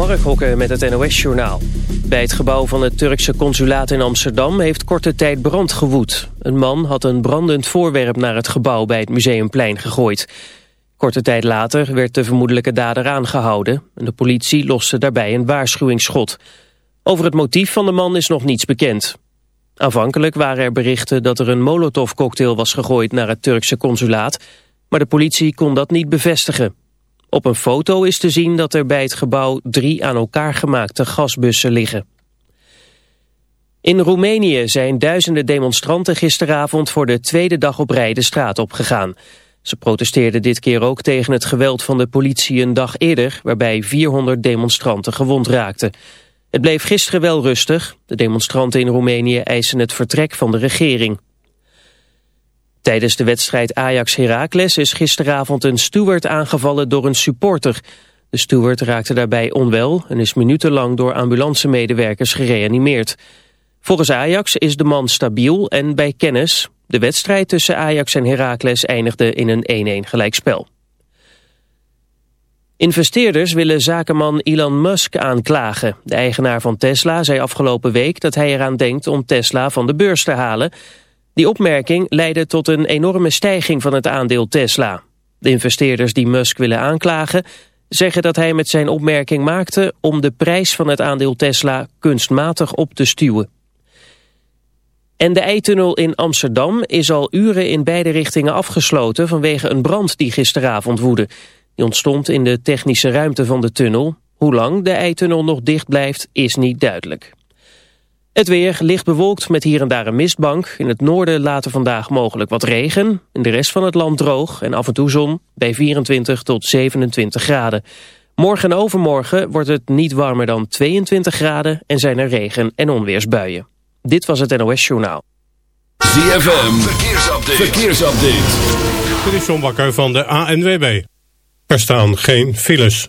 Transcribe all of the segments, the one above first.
Mark Hokke met het NOS-journaal. Bij het gebouw van het Turkse consulaat in Amsterdam heeft korte tijd brand gewoed. Een man had een brandend voorwerp naar het gebouw bij het Museumplein gegooid. Korte tijd later werd de vermoedelijke dader aangehouden... en de politie loste daarbij een waarschuwingsschot. Over het motief van de man is nog niets bekend. Aanvankelijk waren er berichten dat er een molotovcocktail was gegooid naar het Turkse consulaat... maar de politie kon dat niet bevestigen. Op een foto is te zien dat er bij het gebouw drie aan elkaar gemaakte gasbussen liggen. In Roemenië zijn duizenden demonstranten gisteravond voor de tweede dag op rij de straat opgegaan. Ze protesteerden dit keer ook tegen het geweld van de politie een dag eerder, waarbij 400 demonstranten gewond raakten. Het bleef gisteren wel rustig. De demonstranten in Roemenië eisen het vertrek van de regering. Tijdens de wedstrijd Ajax-Heracles is gisteravond een steward aangevallen door een supporter. De steward raakte daarbij onwel en is minutenlang door ambulancemedewerkers gereanimeerd. Volgens Ajax is de man stabiel en bij kennis. De wedstrijd tussen Ajax en Heracles eindigde in een 1-1 gelijkspel. Investeerders willen zakenman Elon Musk aanklagen. De eigenaar van Tesla zei afgelopen week dat hij eraan denkt om Tesla van de beurs te halen... Die opmerking leidde tot een enorme stijging van het aandeel Tesla. De investeerders die Musk willen aanklagen zeggen dat hij met zijn opmerking maakte om de prijs van het aandeel Tesla kunstmatig op te stuwen. En de eitunnel in Amsterdam is al uren in beide richtingen afgesloten vanwege een brand die gisteravond woedde. Die ontstond in de technische ruimte van de tunnel. Hoe lang de eitunnel nog dicht blijft is niet duidelijk. Het weer licht bewolkt met hier en daar een mistbank. In het noorden later vandaag mogelijk wat regen. In de rest van het land droog en af en toe zon bij 24 tot 27 graden. Morgen en overmorgen wordt het niet warmer dan 22 graden... en zijn er regen- en onweersbuien. Dit was het NOS Journaal. ZFM, verkeersupdate. verkeersupdate. Dit is John Bakker van de ANWB. Er staan geen files.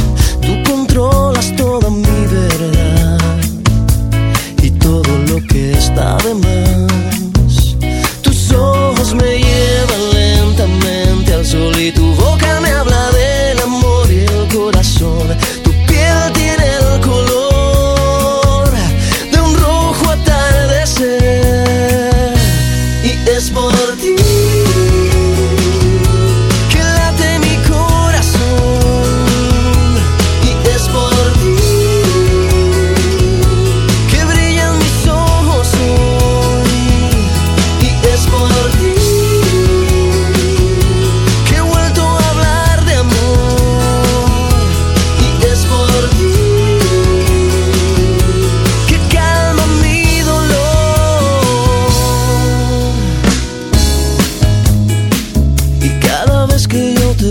lo que está de más. Tus ojos me alles que yo te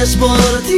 es.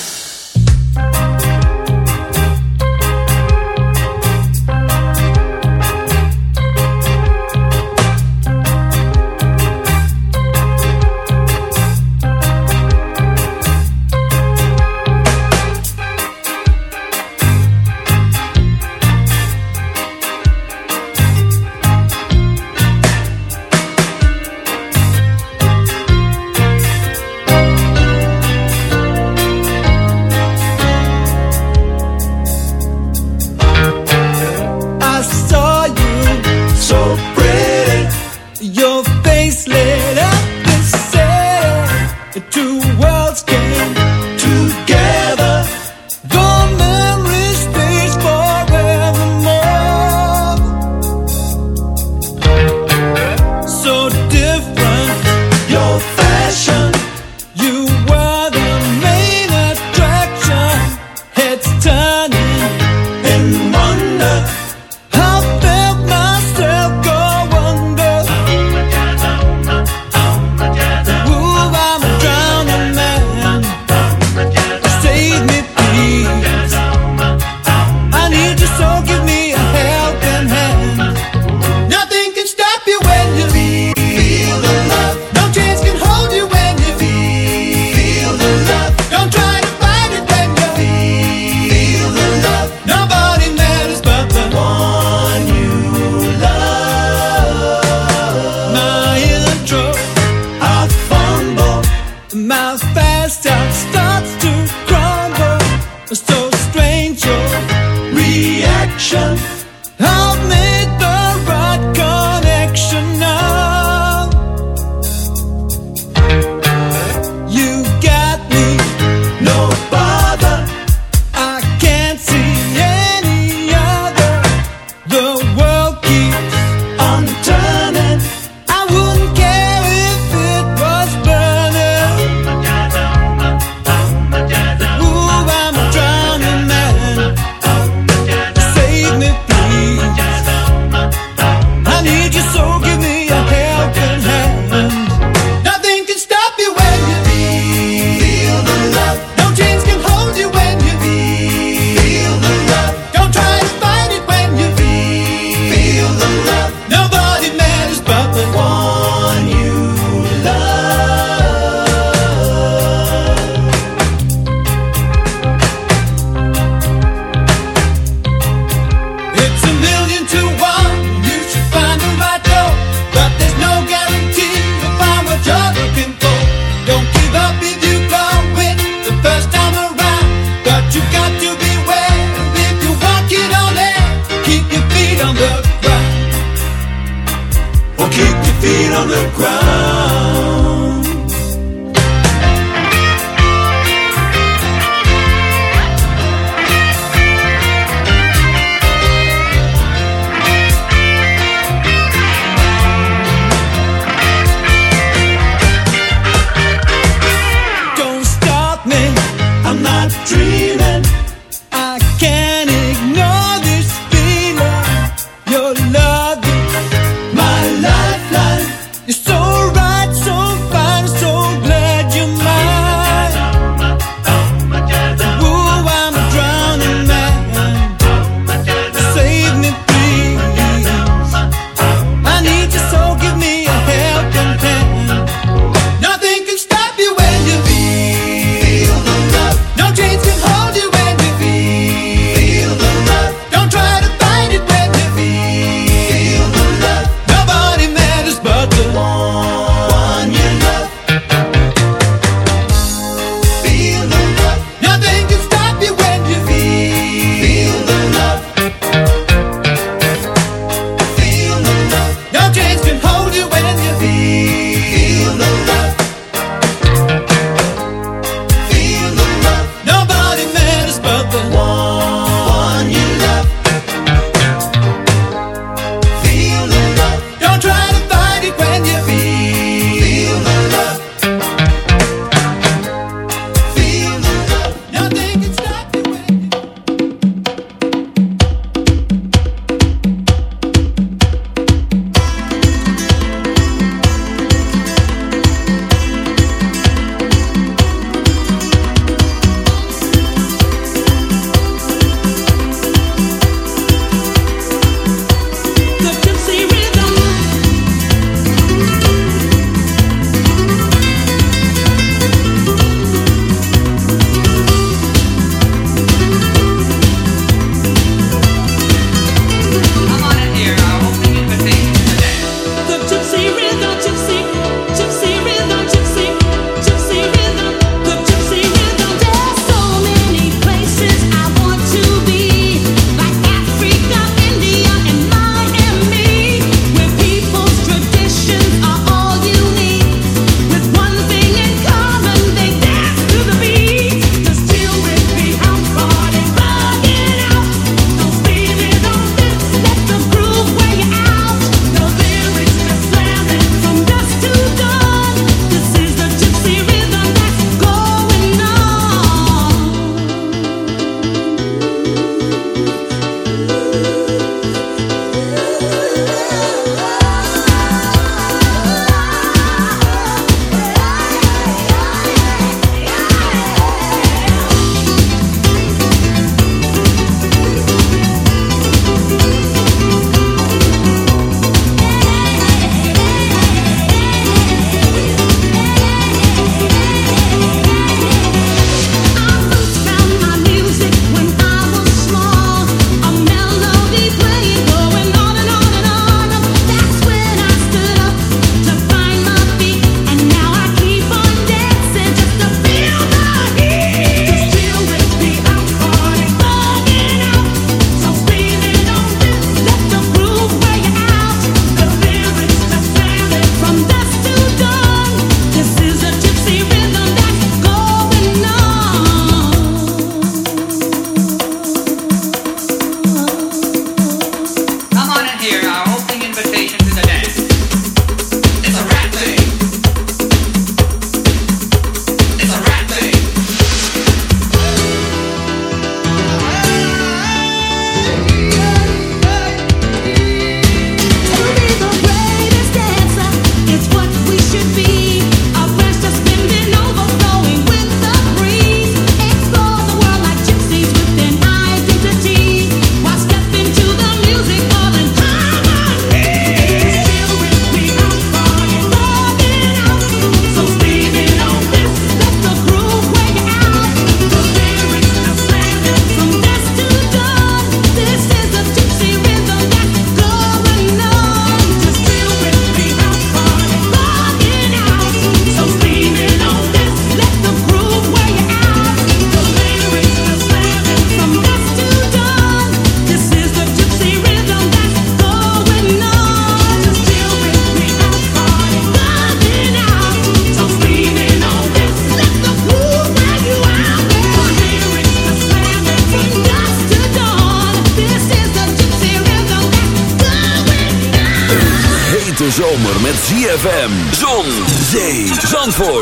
Revolution.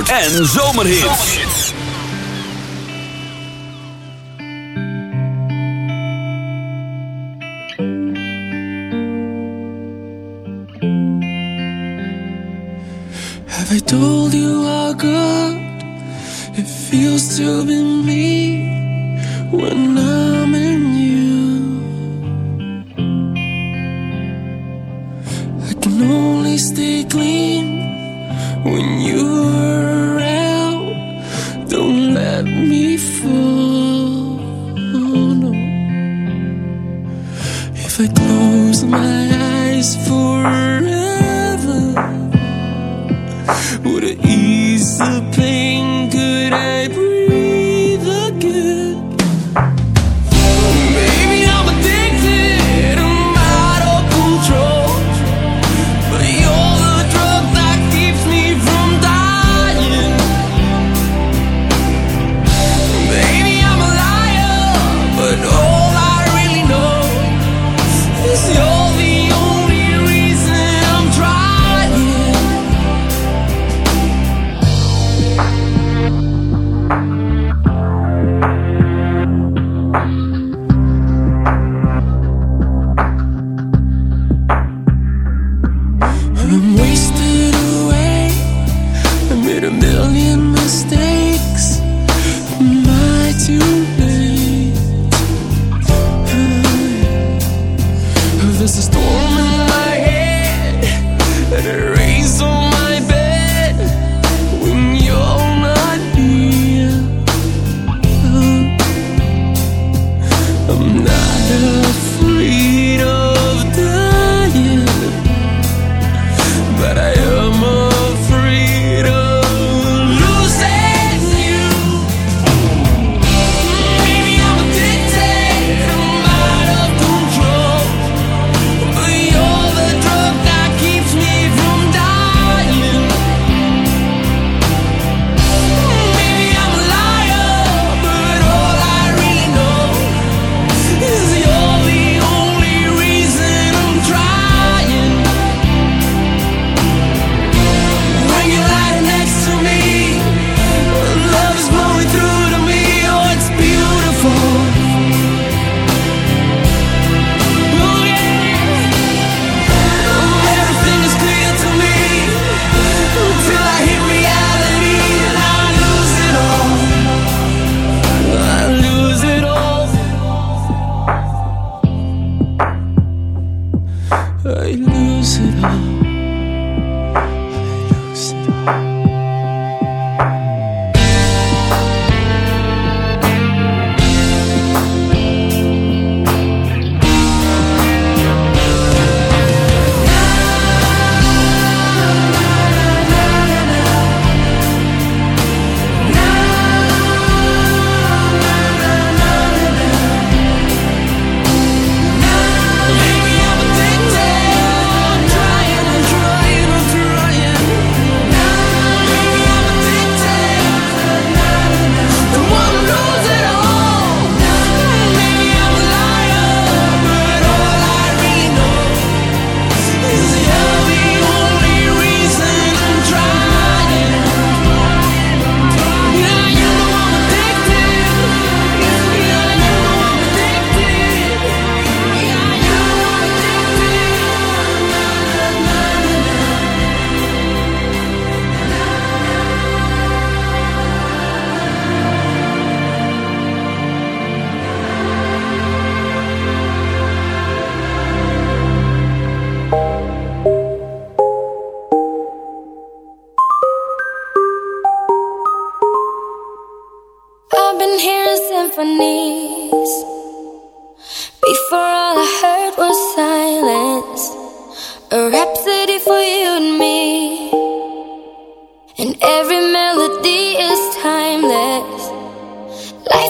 En zomerhits.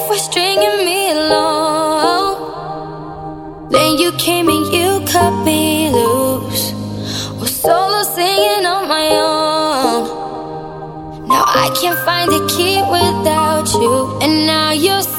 Was stringing me along. Then you came and you cut me loose. Was solo singing on my own. Now I can't find the key without you, and now you're.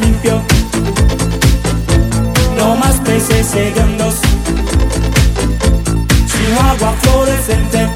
limpio. No más peces hediondos, sino agua fluorescente.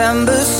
December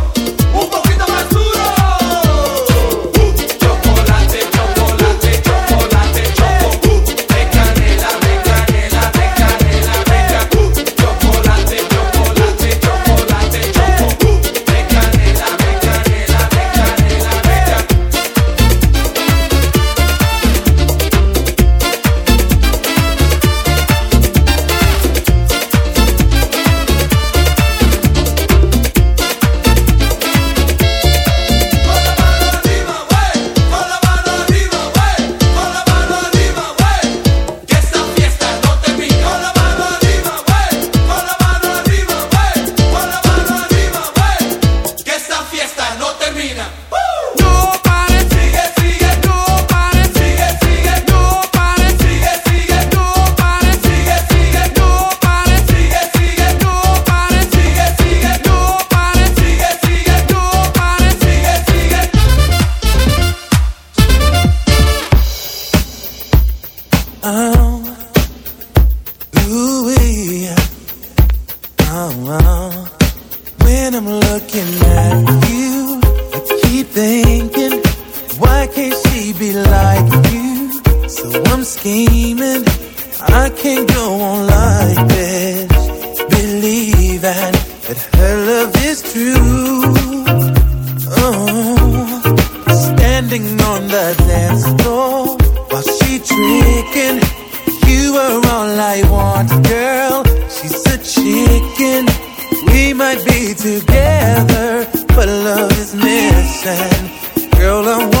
dancing. Girl, I